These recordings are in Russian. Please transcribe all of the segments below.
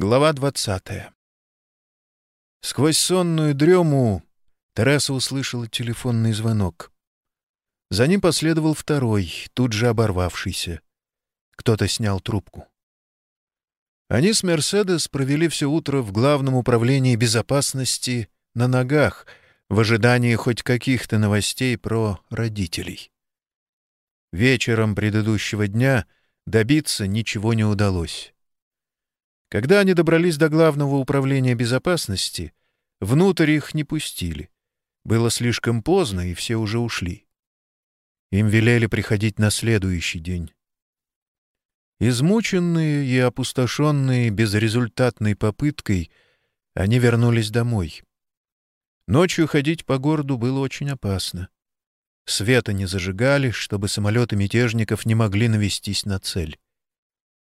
Глава двадцатая. Сквозь сонную дрему Тереса услышала телефонный звонок. За ним последовал второй, тут же оборвавшийся. Кто-то снял трубку. Они с «Мерседес» провели все утро в Главном управлении безопасности на ногах, в ожидании хоть каких-то новостей про родителей. Вечером предыдущего дня добиться ничего не удалось. Когда они добрались до главного управления безопасности, внутрь их не пустили. Было слишком поздно, и все уже ушли. Им велели приходить на следующий день. Измученные и опустошенные безрезультатной попыткой, они вернулись домой. Ночью ходить по городу было очень опасно. Света не зажигали, чтобы самолеты мятежников не могли навестись на цель.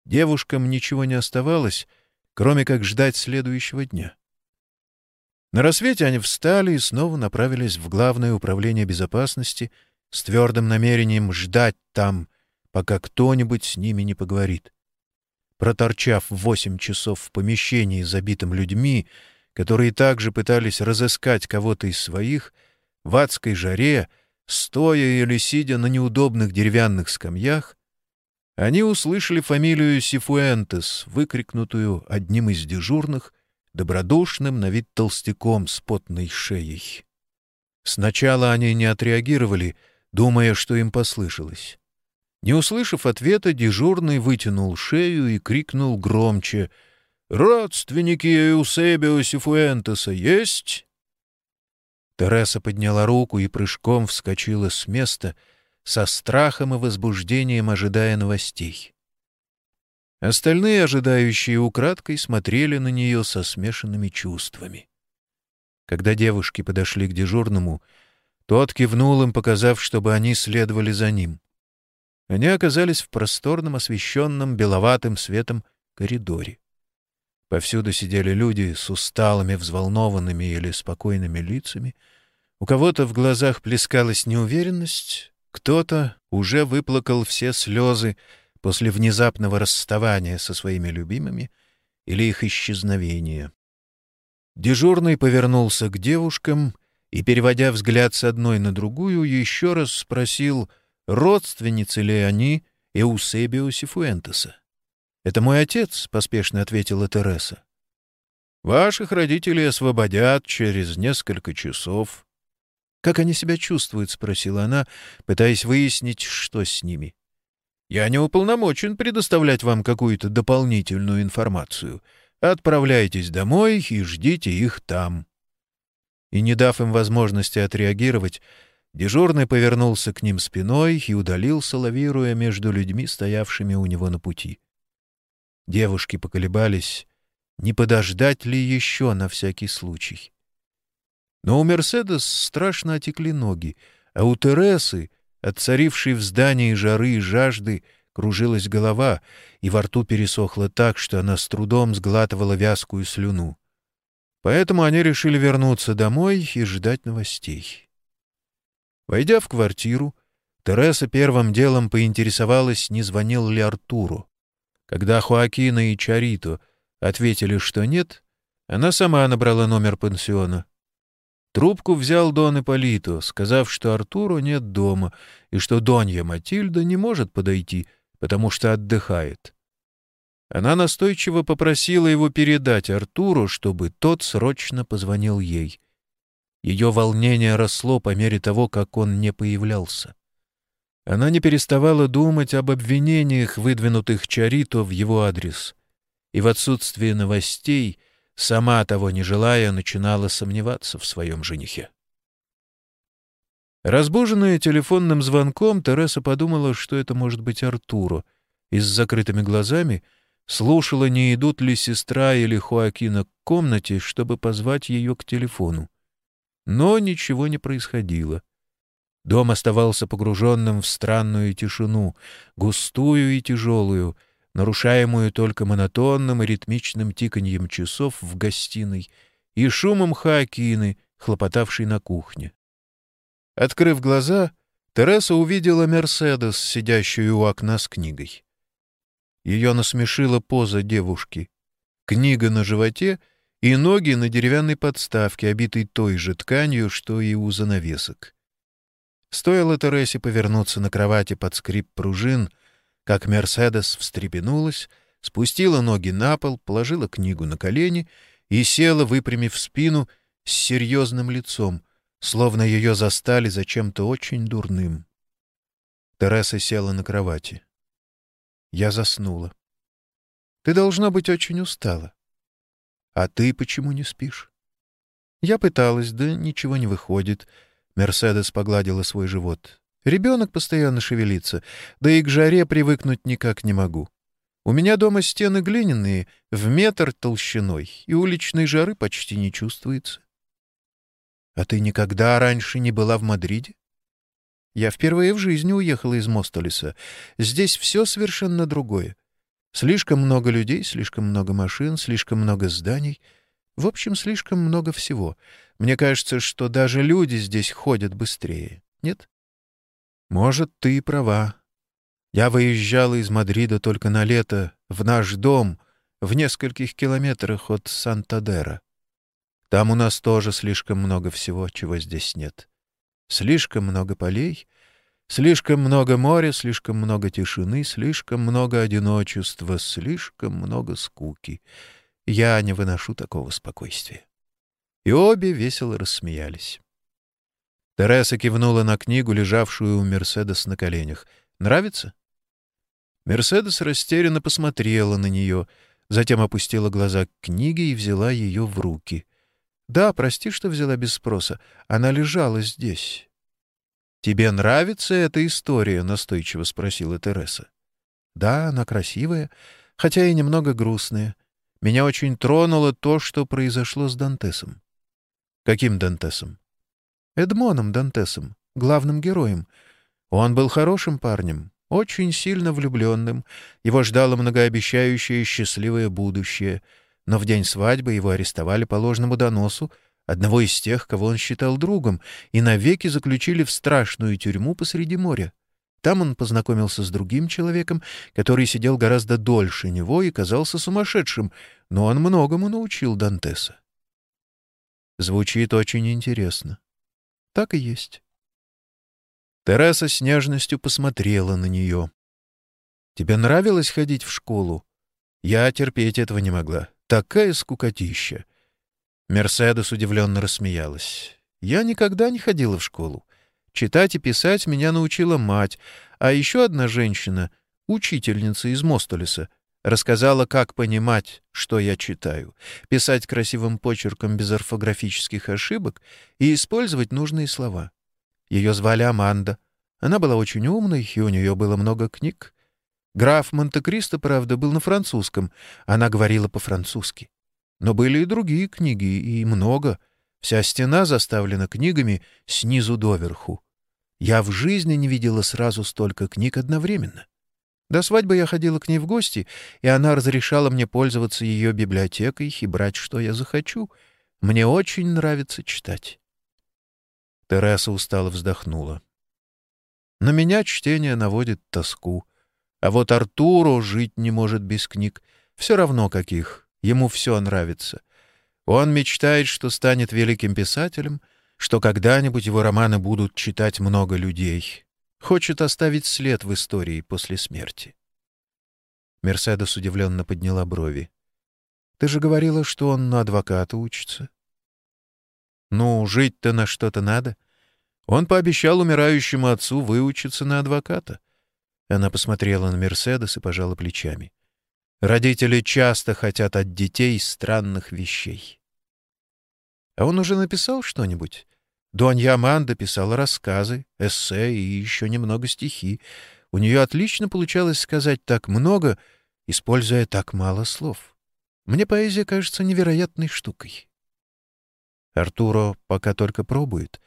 Девушкам ничего не оставалось, кроме как ждать следующего дня. На рассвете они встали и снова направились в Главное управление безопасности с твердым намерением ждать там, пока кто-нибудь с ними не поговорит. Проторчав восемь часов в помещении, забитым людьми, которые также пытались разыскать кого-то из своих, в адской жаре, стоя или сидя на неудобных деревянных скамьях, они услышали фамилию Сифуэнтес, выкрикнутую одним из дежурных, добродушным на вид толстяком с потной шеей. Сначала они не отреагировали, думая, что им послышалось. Не услышав ответа, дежурный вытянул шею и крикнул громче «Родственники Эусебио Сифуэнтеса есть?» Тереса подняла руку и прыжком вскочила с места — со страхом и возбуждением ожидая новостей. Остальные, ожидающие украдкой, смотрели на нее со смешанными чувствами. Когда девушки подошли к дежурному, тот кивнул им, показав, чтобы они следовали за ним. Они оказались в просторном, освещенном беловатым светом коридоре. Повсюду сидели люди с усталыми, взволнованными или спокойными лицами. У кого-то в глазах плескалась неуверенность, кто-то уже выплакал все слезы после внезапного расставания со своими любимыми или их исчезновения. Дежурный повернулся к девушкам и, переводя взгляд с одной на другую, еще раз спросил, родственницы ли они Эусебио Сифуэнтеса. «Это мой отец», — поспешно ответила Тереса. «Ваших родителей освободят через несколько часов. «Как они себя чувствуют?» — спросила она, пытаясь выяснить, что с ними. «Я не уполномочен предоставлять вам какую-то дополнительную информацию. Отправляйтесь домой и ждите их там». И, не дав им возможности отреагировать, дежурный повернулся к ним спиной и удалился, лавируя между людьми, стоявшими у него на пути. Девушки поколебались, не подождать ли еще на всякий случай. Но у Мерседес страшно отекли ноги, а у Тересы, отцарившей в здании жары и жажды, кружилась голова, и во рту пересохло так, что она с трудом сглатывала вязкую слюну. Поэтому они решили вернуться домой и ждать новостей. Войдя в квартиру, Тереса первым делом поинтересовалась, не звонил ли Артуру. Когда Хуакина и Чарито ответили, что нет, она сама набрала номер пансиона. Трубку взял Дон Ипполито, сказав, что Артуру нет дома и что Донья Матильда не может подойти, потому что отдыхает. Она настойчиво попросила его передать Артуру, чтобы тот срочно позвонил ей. Ее волнение росло по мере того, как он не появлялся. Она не переставала думать об обвинениях, выдвинутых Чарито в его адрес, и в отсутствие новостей — сама того не желая, начинала сомневаться в своем женихе. Разбуженная телефонным звонком, Тереса подумала, что это может быть Артуру, и с закрытыми глазами слушала, не идут ли сестра или Хоакина к комнате, чтобы позвать ее к телефону. Но ничего не происходило. Дом оставался погруженным в странную тишину, густую и тяжелую — нарушаемую только монотонным и ритмичным тиканьем часов в гостиной и шумом Хаакины, хлопотавшей на кухне. Открыв глаза, Тереса увидела Мерседес, сидящую у окна с книгой. Ее насмешила поза девушки. книга на животе и ноги на деревянной подставке, обитой той же тканью, что и у занавесок. Стоило Тересе повернуться на кровати под скрип пружин, как Мерседес встрепенулась, спустила ноги на пол, положила книгу на колени и села, выпрямив спину, с серьезным лицом, словно ее застали за чем-то очень дурным. Тереса села на кровати. Я заснула. Ты должна быть очень устала. А ты почему не спишь? Я пыталась, да ничего не выходит. Мерседес погладила свой живот. Ребенок постоянно шевелится, да и к жаре привыкнуть никак не могу. У меня дома стены глиняные, в метр толщиной, и уличной жары почти не чувствуется. А ты никогда раньше не была в Мадриде? Я впервые в жизни уехала из Мостолеса. Здесь все совершенно другое. Слишком много людей, слишком много машин, слишком много зданий. В общем, слишком много всего. Мне кажется, что даже люди здесь ходят быстрее. Нет? Может, ты и права. Я выезжала из Мадрида только на лето, в наш дом, в нескольких километрах от Сантадера. Там у нас тоже слишком много всего, чего здесь нет. Слишком много полей — Слишком много моря, слишком много тишины, слишком много одиночества, слишком много скуки. Я не выношу такого спокойствия. И обе весело рассмеялись. Тереса кивнула на книгу, лежавшую у Мерседес на коленях. «Нравится?» Мерседес растерянно посмотрела на нее, затем опустила глаза к книге и взяла ее в руки. «Да, прости, что взяла без спроса. Она лежала здесь». «Тебе нравится эта история?» — настойчиво спросила Тереса. «Да, она красивая, хотя и немного грустная. Меня очень тронуло то, что произошло с Дантесом». «Каким Дантесом?» «Эдмоном Дантесом, главным героем. Он был хорошим парнем, очень сильно влюбленным. Его ждало многообещающее счастливое будущее. Но в день свадьбы его арестовали по ложному доносу, одного из тех, кого он считал другом, и навеки заключили в страшную тюрьму посреди моря. Там он познакомился с другим человеком, который сидел гораздо дольше него и казался сумасшедшим, но он многому научил Дантеса. Звучит очень интересно. Так и есть. Тереса с нежностью посмотрела на нее. «Тебе нравилось ходить в школу?» «Я терпеть этого не могла. Такая скукотища. Мерседес удивленно рассмеялась. «Я никогда не ходила в школу. Читать и писать меня научила мать, а еще одна женщина, учительница из Мостолеса, рассказала, как понимать, что я читаю, писать красивым почерком без орфографических ошибок и использовать нужные слова. Ее звали Аманда. Она была очень умной, и у нее было много книг. Граф Монте-Кристо, правда, был на французском. Она говорила по-французски. Но были и другие книги, и много. Вся стена заставлена книгами снизу доверху. Я в жизни не видела сразу столько книг одновременно. До свадьбы я ходила к ней в гости, и она разрешала мне пользоваться ее библиотекой и брать, что я захочу. Мне очень нравится читать. Тереса устало вздохнула. На меня чтение наводит тоску. А вот Артуру жить не может без книг, все равно каких. Ему все нравится. Он мечтает, что станет великим писателем, что когда-нибудь его романы будут читать много людей. Хочет оставить след в истории после смерти. Мерседес удивленно подняла брови. «Ты же говорила, что он на адвоката учится». «Ну, жить-то на что-то надо. Он пообещал умирающему отцу выучиться на адвоката». Она посмотрела на Мерседес и пожала плечами. Родители часто хотят от детей странных вещей. А он уже написал что-нибудь? Донья Аманда писала рассказы, эссе и еще немного стихи. У нее отлично получалось сказать так много, используя так мало слов. Мне поэзия кажется невероятной штукой. Артуро пока только пробует.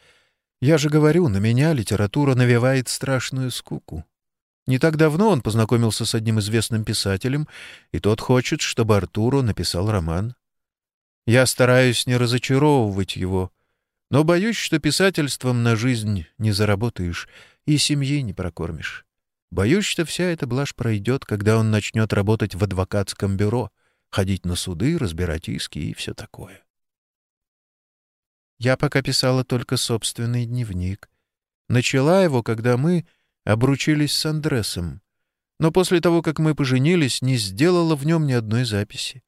Я же говорю, на меня литература навевает страшную скуку. Не так давно он познакомился с одним известным писателем, и тот хочет, чтобы Артуру написал роман. Я стараюсь не разочаровывать его, но боюсь, что писательством на жизнь не заработаешь и семьи не прокормишь. Боюсь, что вся эта блажь пройдет, когда он начнет работать в адвокатском бюро, ходить на суды, разбирать иски и все такое. Я пока писала только собственный дневник. Начала его, когда мы обручились с Андресом, но после того, как мы поженились, не сделала в нем ни одной записи.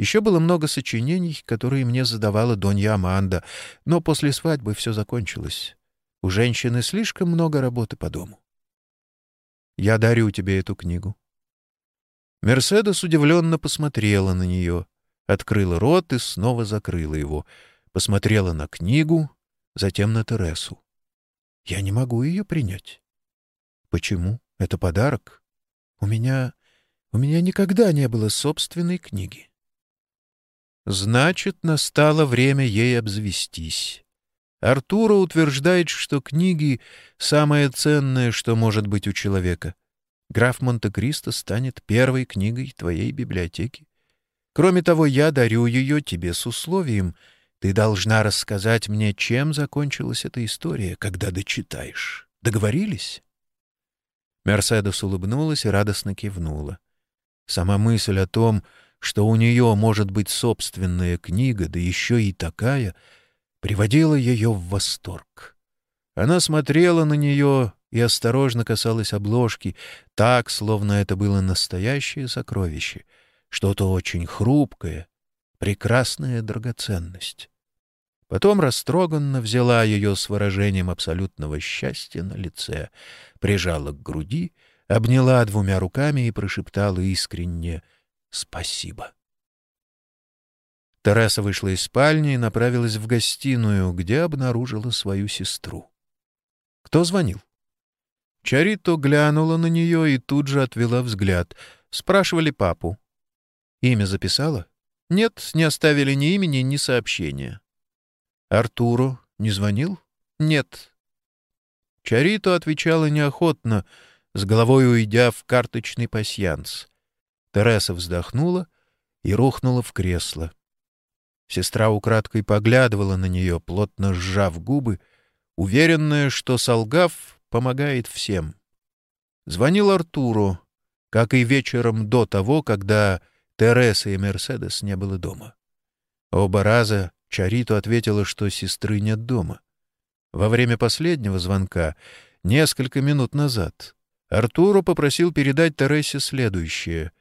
Еще было много сочинений, которые мне задавала Донья Аманда, но после свадьбы все закончилось. У женщины слишком много работы по дому. Я дарю тебе эту книгу. Мерседес удивленно посмотрела на нее, открыла рот и снова закрыла его, посмотрела на книгу, затем на Тересу. Я не могу ее принять. Почему? Это подарок. У меня... у меня никогда не было собственной книги. Значит, настало время ей обзавестись. Артура утверждает, что книги — самое ценное, что может быть у человека. Граф Монте-Кристо станет первой книгой твоей библиотеки. Кроме того, я дарю ее тебе с условием. Ты должна рассказать мне, чем закончилась эта история, когда дочитаешь. Договорились?» Мерседес улыбнулась и радостно кивнула. Сама мысль о том, что у нее может быть собственная книга, да еще и такая, приводила ее в восторг. Она смотрела на нее и осторожно касалась обложки, так, словно это было настоящее сокровище, что-то очень хрупкое, прекрасная драгоценность. Потом растроганно взяла ее с выражением абсолютного счастья на лице, прижала к груди, обняла двумя руками и прошептала искренне — спасибо. Тереса вышла из спальни и направилась в гостиную, где обнаружила свою сестру. Кто звонил? Чарито глянула на нее и тут же отвела взгляд. Спрашивали папу. Имя записала? Нет, не оставили ни имени, ни сообщения. Артуру не звонил? Нет. Чарито отвечала неохотно, с головой уйдя в карточный пасьянс. Тереса вздохнула и рухнула в кресло. Сестра украдкой поглядывала на нее, плотно сжав губы, уверенная, что, солгав, помогает всем. Звонил Артуру, как и вечером до того, когда Тереса и Мерседес не было дома. Оба раза Чарито ответила, что сестры нет дома. Во время последнего звонка, несколько минут назад, Артуру попросил передать Тересе следующее.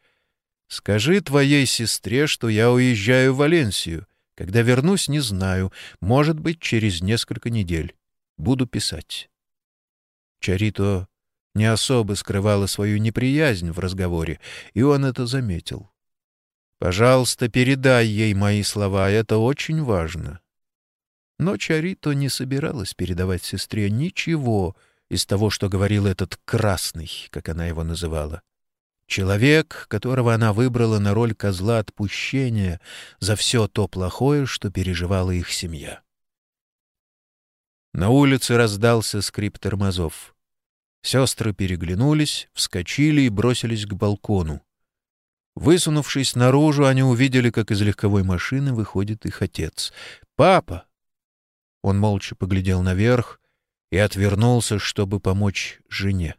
Скажи твоей сестре, что я уезжаю в Валенсию. Когда вернусь, не знаю. Может быть, через несколько недель. Буду писать. Чарито не особо скрывала свою неприязнь в разговоре, и он это заметил. «Пожалуйста, передай ей мои слова, это очень важно». Но Чарито не собиралась передавать сестре ничего из того, что говорил этот «красный», как она его называла. Человек, которого она выбрала на роль козла отпущения за все то плохое, что переживала их семья. На улице раздался скрип тормозов. Сестры переглянулись, вскочили и бросились к балкону. Высунувшись наружу, они увидели, как из легковой машины выходит их отец. «Папа!» Он молча поглядел наверх и отвернулся, чтобы помочь жене.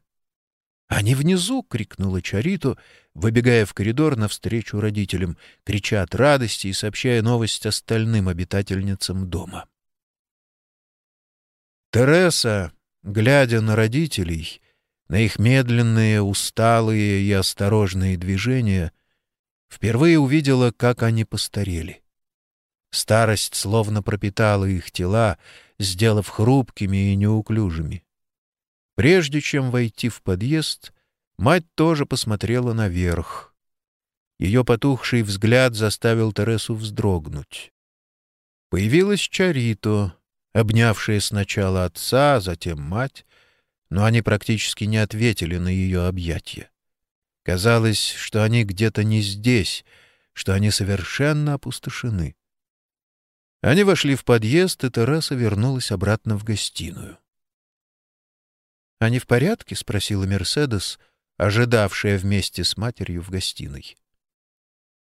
«Они внизу!» — крикнула Чарито, выбегая в коридор навстречу родителям, крича от радости и сообщая новость остальным обитательницам дома. Тереса, глядя на родителей, на их медленные, усталые и осторожные движения, впервые увидела, как они постарели. Старость словно пропитала их тела, сделав хрупкими и неуклюжими. Прежде чем войти в подъезд, мать тоже посмотрела наверх. Ее потухший взгляд заставил Тересу вздрогнуть. Появилась Чарито, обнявшая сначала отца, затем мать, но они практически не ответили на ее объятия. Казалось, что они где-то не здесь, что они совершенно опустошены. Они вошли в подъезд, и Тереса вернулась обратно в гостиную. «Они в порядке?» — спросила Мерседес, ожидавшая вместе с матерью в гостиной.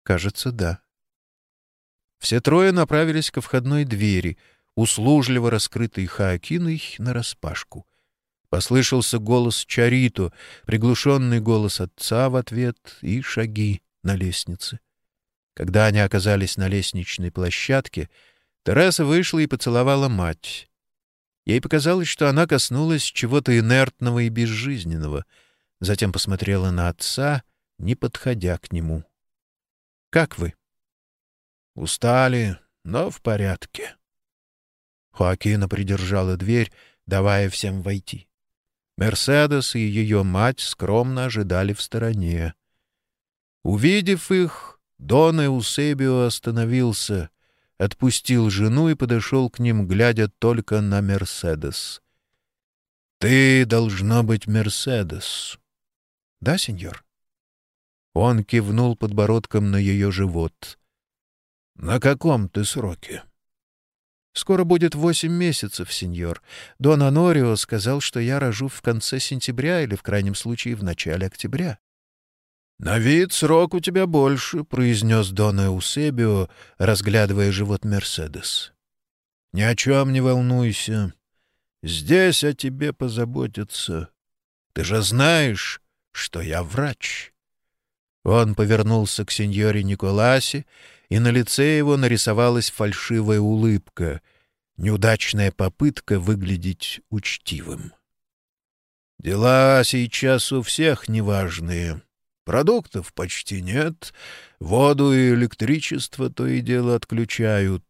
«Кажется, да». Все трое направились ко входной двери, услужливо раскрытой Хаакиной нараспашку. Послышался голос Чарито, приглушенный голос отца в ответ и шаги на лестнице. Когда они оказались на лестничной площадке, Тереса вышла и поцеловала мать. Ей показалось, что она коснулась чего-то инертного и безжизненного, затем посмотрела на отца, не подходя к нему. «Как вы?» «Устали, но в порядке». Хоакина придержала дверь, давая всем войти. Мерседес и ее мать скромно ожидали в стороне. Увидев их, Дон Эусебио остановился, отпустил жену и подошел к ним, глядя только на Мерседес. «Ты должна быть Мерседес». «Да, сеньор?» Он кивнул подбородком на ее живот. «На каком ты сроке?» «Скоро будет восемь месяцев, сеньор. Дон Анорио сказал, что я рожу в конце сентября или, в крайнем случае, в начале октября». «На вид срок у тебя больше», — произнес Дон Эусебио, разглядывая живот Мерседес. «Ни о чем не волнуйся. Здесь о тебе позаботятся. Ты же знаешь, что я врач». Он повернулся к сеньоре Николасе, и на лице его нарисовалась фальшивая улыбка, неудачная попытка выглядеть учтивым. «Дела сейчас у всех неважные. Продуктов почти нет, воду и электричество то и дело отключают.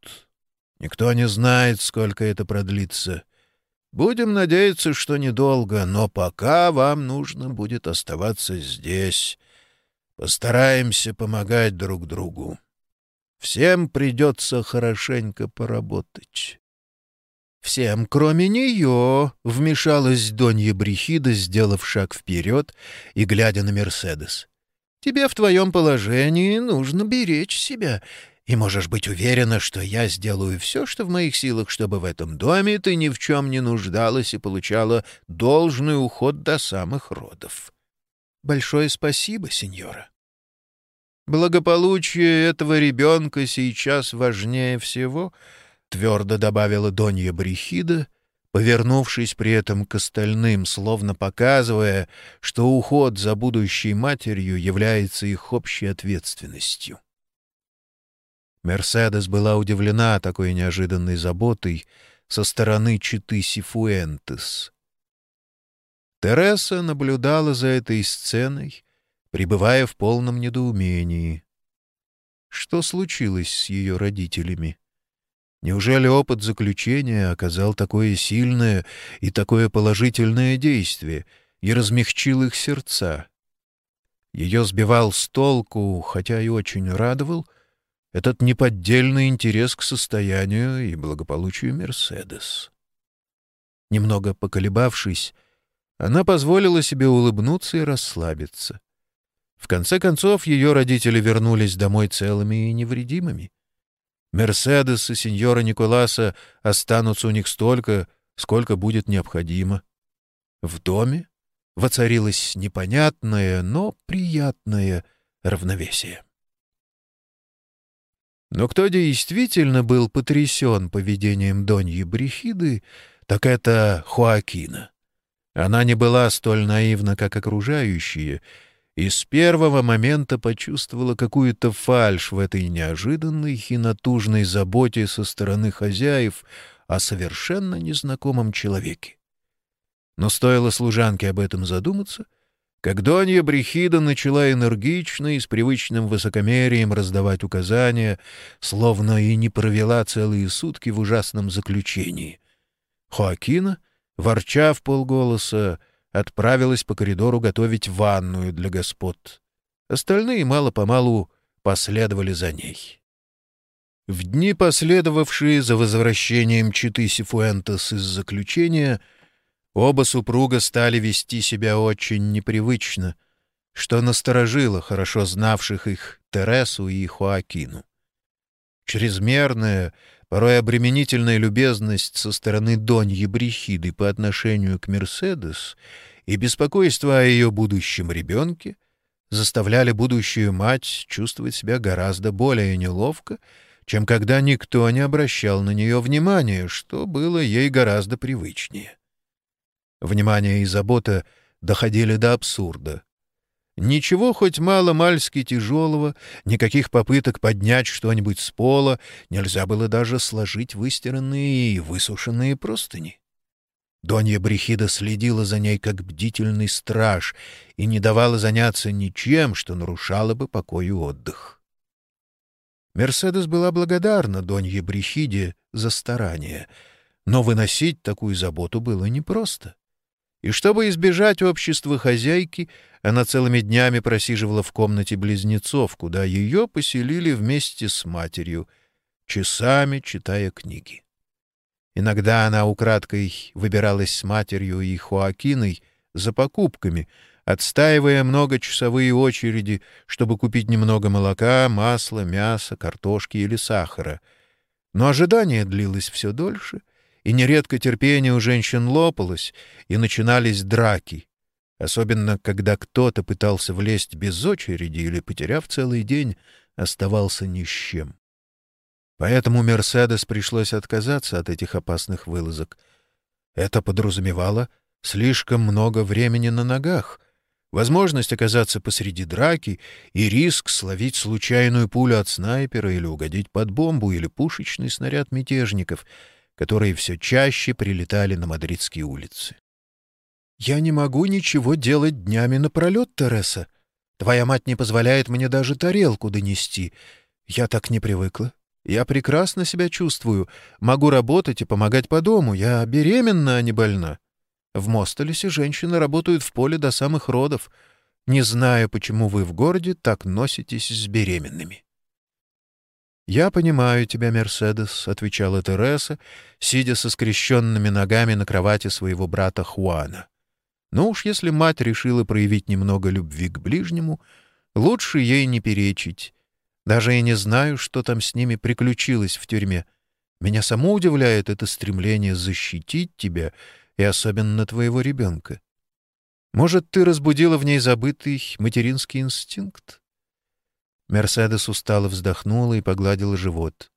Никто не знает, сколько это продлится». Будем надеяться, что недолго, но пока вам нужно будет оставаться здесь. Постараемся помогать друг другу. Всем придется хорошенько поработать. «Всем, кроме нее!» — вмешалась Донья Брехида, сделав шаг вперед и глядя на Мерседес. «Тебе в твоем положении нужно беречь себя, и можешь быть уверена, что я сделаю все, что в моих силах, чтобы в этом доме ты ни в чем не нуждалась и получала должный уход до самых родов. Большое спасибо, сеньора. Благополучие этого ребенка сейчас важнее всего, — твердо добавила Донья Брехида, повернувшись при этом к остальным, словно показывая, что уход за будущей матерью является их общей ответственностью. Мерседес была удивлена такой неожиданной заботой со стороны читы Сифуэнтес. Тереса наблюдала за этой сценой, пребывая в полном недоумении. Что случилось с ее родителями? Неужели опыт заключения оказал такое сильное и такое положительное действие и размягчил их сердца? Ее сбивал с толку, хотя и очень радовал, этот неподдельный интерес к состоянию и благополучию Мерседес. Немного поколебавшись, она позволила себе улыбнуться и расслабиться. В конце концов, ее родители вернулись домой целыми и невредимыми. Мерседес и сеньора Николаса останутся у них столько, сколько будет необходимо. В доме воцарилось непонятное, но приятное равновесие. Но кто действительно был потрясен поведением Доньи Брехиды, так это Хуакина. Она не была столь наивна, как окружающие, и с первого момента почувствовала какую-то фальшь в этой неожиданной и натужной заботе со стороны хозяев о совершенно незнакомом человеке. Но стоило служанке об этом задуматься, как Донья Брехида начала энергично и с привычным высокомерием раздавать указания, словно и не провела целые сутки в ужасном заключении. Хоакина, ворча в полголоса, отправилась по коридору готовить ванную для господ. Остальные мало-помалу последовали за ней. В дни, последовавшие за возвращением Читы Сифуэнтес из заключения, Оба супруга стали вести себя очень непривычно, что насторожило хорошо знавших их Тересу и Хоакину. Чрезмерная, порой обременительная любезность со стороны Доньи Брехиды по отношению к Мерседес и беспокойство о ее будущем ребенке заставляли будущую мать чувствовать себя гораздо более неловко, чем когда никто не обращал на нее внимания, что было ей гораздо привычнее. Внимание и забота доходили до абсурда. Ничего хоть мало-мальски тяжелого, никаких попыток поднять что-нибудь с пола, нельзя было даже сложить выстиранные и высушенные простыни. Донья Брехида следила за ней как бдительный страж и не давала заняться ничем, что нарушало бы покой и отдых. Мерседес была благодарна Донье Брехиде за старание, но выносить такую заботу было непросто. И чтобы избежать общества хозяйки, она целыми днями просиживала в комнате близнецов, куда ее поселили вместе с матерью, часами читая книги. Иногда она украдкой выбиралась с матерью и Хоакиной за покупками, отстаивая многочасовые очереди, чтобы купить немного молока, масла, мяса, картошки или сахара. Но ожидание длилось все дольше — и нередко терпение у женщин лопалось, и начинались драки, особенно когда кто-то пытался влезть без очереди или, потеряв целый день, оставался ни с чем. Поэтому «Мерседес» пришлось отказаться от этих опасных вылазок. Это подразумевало слишком много времени на ногах, возможность оказаться посреди драки и риск словить случайную пулю от снайпера или угодить под бомбу или пушечный снаряд мятежников — которые все чаще прилетали на мадридские улицы. «Я не могу ничего делать днями напролет, Тереса. Твоя мать не позволяет мне даже тарелку донести. Я так не привыкла. Я прекрасно себя чувствую. Могу работать и помогать по дому. Я беременна, а не больна. В Мостолесе женщины работают в поле до самых родов. Не знаю, почему вы в городе так носитесь с беременными». «Я понимаю тебя, Мерседес», — отвечала Тереса, сидя со скрещенными ногами на кровати своего брата Хуана. «Ну уж если мать решила проявить немного любви к ближнему, лучше ей не перечить. Даже я не знаю, что там с ними приключилось в тюрьме. Меня само удивляет это стремление защитить тебя и особенно твоего ребенка. Может, ты разбудила в ней забытый материнский инстинкт?» Мерседес устало вздохнула и погладила живот.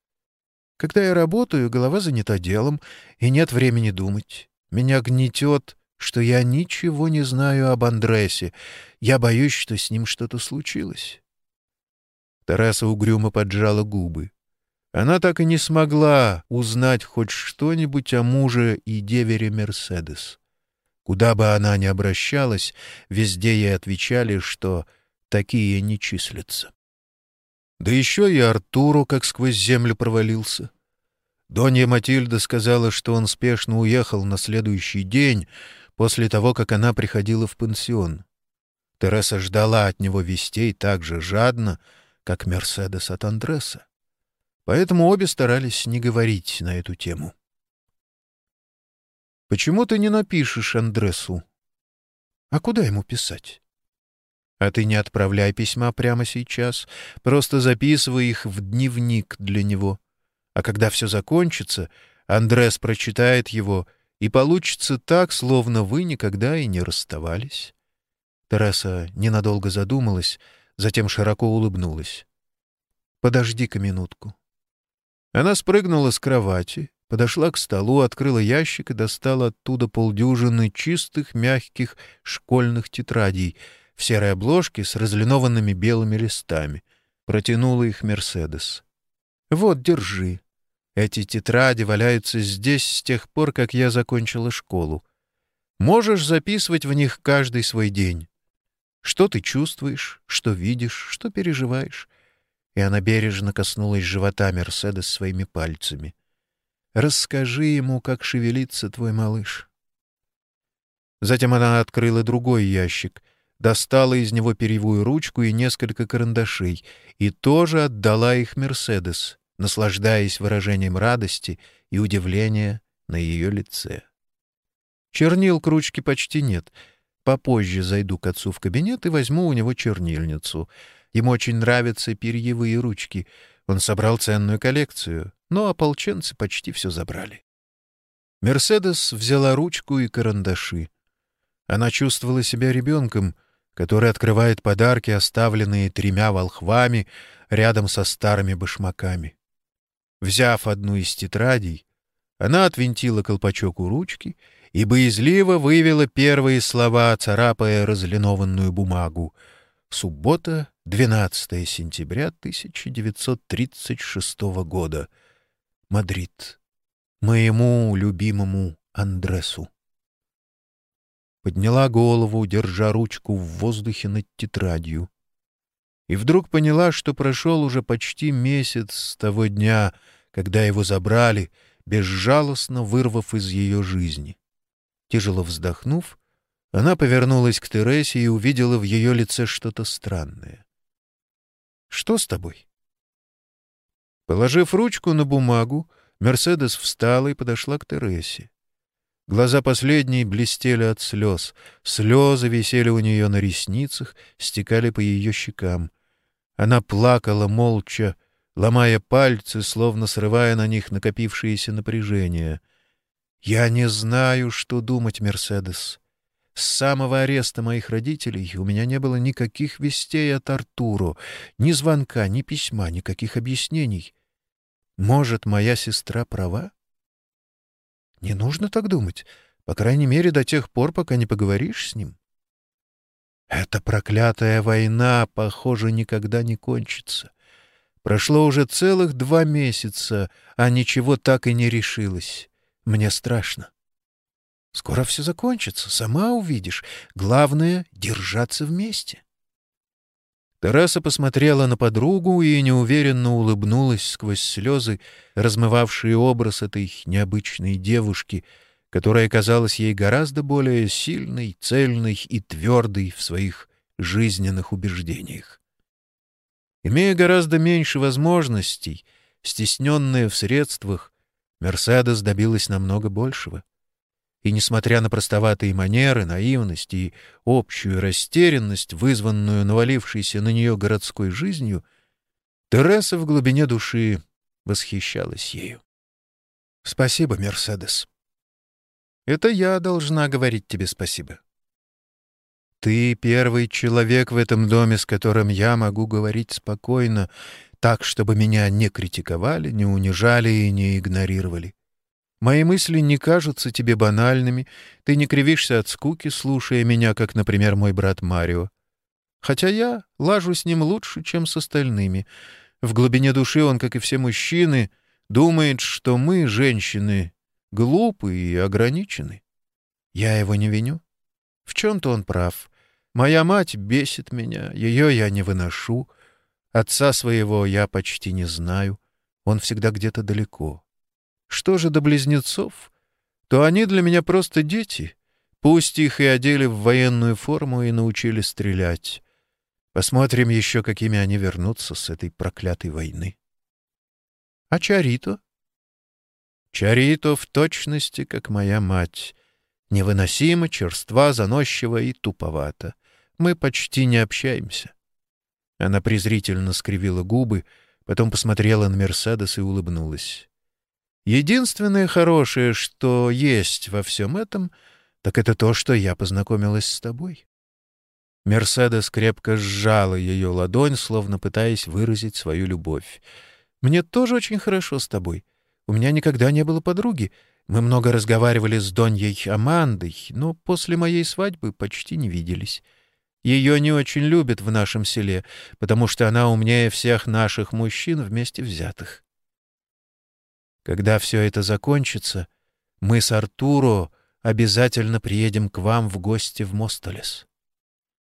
«Когда я работаю, голова занята делом, и нет времени думать. Меня гнетет, что я ничего не знаю об Андресе. Я боюсь, что с ним что-то случилось». Тараса угрюмо поджала губы. Она так и не смогла узнать хоть что-нибудь о муже и девере Мерседес. Куда бы она ни обращалась, везде ей отвечали, что такие не числятся. Да еще и Артуру как сквозь землю провалился. Донья Матильда сказала, что он спешно уехал на следующий день после того, как она приходила в пансион. Тереса ждала от него вестей так же жадно, как Мерседес от Андреса. Поэтому обе старались не говорить на эту тему. «Почему ты не напишешь Андресу?» «А куда ему писать?» А ты не отправляй письма прямо сейчас, просто записывай их в дневник для него. А когда все закончится, Андрес прочитает его, и получится так, словно вы никогда и не расставались. Тереса ненадолго задумалась, затем широко улыбнулась. «Подожди-ка минутку». Она спрыгнула с кровати, подошла к столу, открыла ящик и достала оттуда полдюжины чистых, мягких школьных тетрадей — в серой обложке с разлинованными белыми листами. Протянула их Мерседес. «Вот, держи. Эти тетради валяются здесь с тех пор, как я закончила школу. Можешь записывать в них каждый свой день. Что ты чувствуешь, что видишь, что переживаешь?» И она бережно коснулась живота Мерседес своими пальцами. «Расскажи ему, как шевелится твой малыш». Затем она открыла другой ящик — достала из него перьевую ручку и несколько карандашей и тоже отдала их Мерседес, наслаждаясь выражением радости и удивления на ее лице. Чернил к ручке почти нет. Попозже зайду к отцу в кабинет и возьму у него чернильницу. Ему очень нравятся перьевые ручки. Он собрал ценную коллекцию, но ополченцы почти все забрали. Мерседес взяла ручку и карандаши. Она чувствовала себя ребенком — который открывает подарки, оставленные тремя волхвами рядом со старыми башмаками. Взяв одну из тетрадей, она отвинтила колпачок у ручки и боязливо вывела первые слова, царапая разлинованную бумагу. Суббота, 12 сентября 1936 года. Мадрид. Моему любимому Андресу. Подняла голову, держа ручку в воздухе над тетрадью. И вдруг поняла, что прошел уже почти месяц с того дня, когда его забрали, безжалостно вырвав из ее жизни. Тяжело вздохнув, она повернулась к Тересе и увидела в ее лице что-то странное. «Что с тобой?» Положив ручку на бумагу, Мерседес встала и подошла к Тересе. Глаза последней блестели от слез. Слезы висели у нее на ресницах, стекали по ее щекам. Она плакала молча, ломая пальцы, словно срывая на них накопившееся напряжение. «Я не знаю, что думать, Мерседес. С самого ареста моих родителей у меня не было никаких вестей от Артуру, ни звонка, ни письма, никаких объяснений. Может, моя сестра права? Не нужно так думать, по крайней мере, до тех пор, пока не поговоришь с ним. Эта проклятая война, похоже, никогда не кончится. Прошло уже целых два месяца, а ничего так и не решилось. Мне страшно. Скоро все закончится, сама увидишь. Главное — держаться вместе. Тараса посмотрела на подругу и неуверенно улыбнулась сквозь слезы, размывавшие образ этой необычной девушки, которая казалась ей гораздо более сильной, цельной и твердой в своих жизненных убеждениях. Имея гораздо меньше возможностей, стесненная в средствах, Мерседес добилась намного большего. И, несмотря на простоватые манеры, наивность и общую растерянность, вызванную навалившейся на нее городской жизнью, Тереса в глубине души восхищалась ею. «Спасибо, Мерседес. Это я должна говорить тебе спасибо. Ты первый человек в этом доме, с которым я могу говорить спокойно, так, чтобы меня не критиковали, не унижали и не игнорировали. Мои мысли не кажутся тебе банальными, ты не кривишься от скуки, слушая меня, как, например, мой брат Марио. Хотя я лажу с ним лучше, чем с остальными. В глубине души он, как и все мужчины, думает, что мы, женщины, глупы и ограничены. Я его не виню. В чем-то он прав. Моя мать бесит меня, ее я не выношу. Отца своего я почти не знаю, он всегда где-то далеко. Что же до близнецов? То они для меня просто дети. Пусть их и одели в военную форму и научили стрелять. Посмотрим еще, какими они вернутся с этой проклятой войны. А Чарито? Чарито в точности, как моя мать. Невыносимо, черства, заносчиво и туповато. Мы почти не общаемся. Она презрительно скривила губы, потом посмотрела на Мерседес и улыбнулась. Единственное хорошее, что есть во всем этом, так это то, что я познакомилась с тобой. Мерседес крепко сжала ее ладонь, словно пытаясь выразить свою любовь. «Мне тоже очень хорошо с тобой. У меня никогда не было подруги. Мы много разговаривали с Доньей Амандой, но после моей свадьбы почти не виделись. Ее не очень любят в нашем селе, потому что она умнее всех наших мужчин вместе взятых. Когда все это закончится, мы с Артуро обязательно приедем к вам в гости в Мостолес.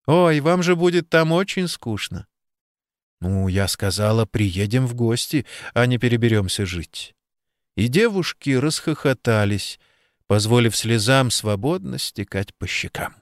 Ой, вам же будет там очень скучно. Ну, я сказала, приедем в гости, а не переберемся жить. И девушки расхохотались, позволив слезам свободно стекать по щекам.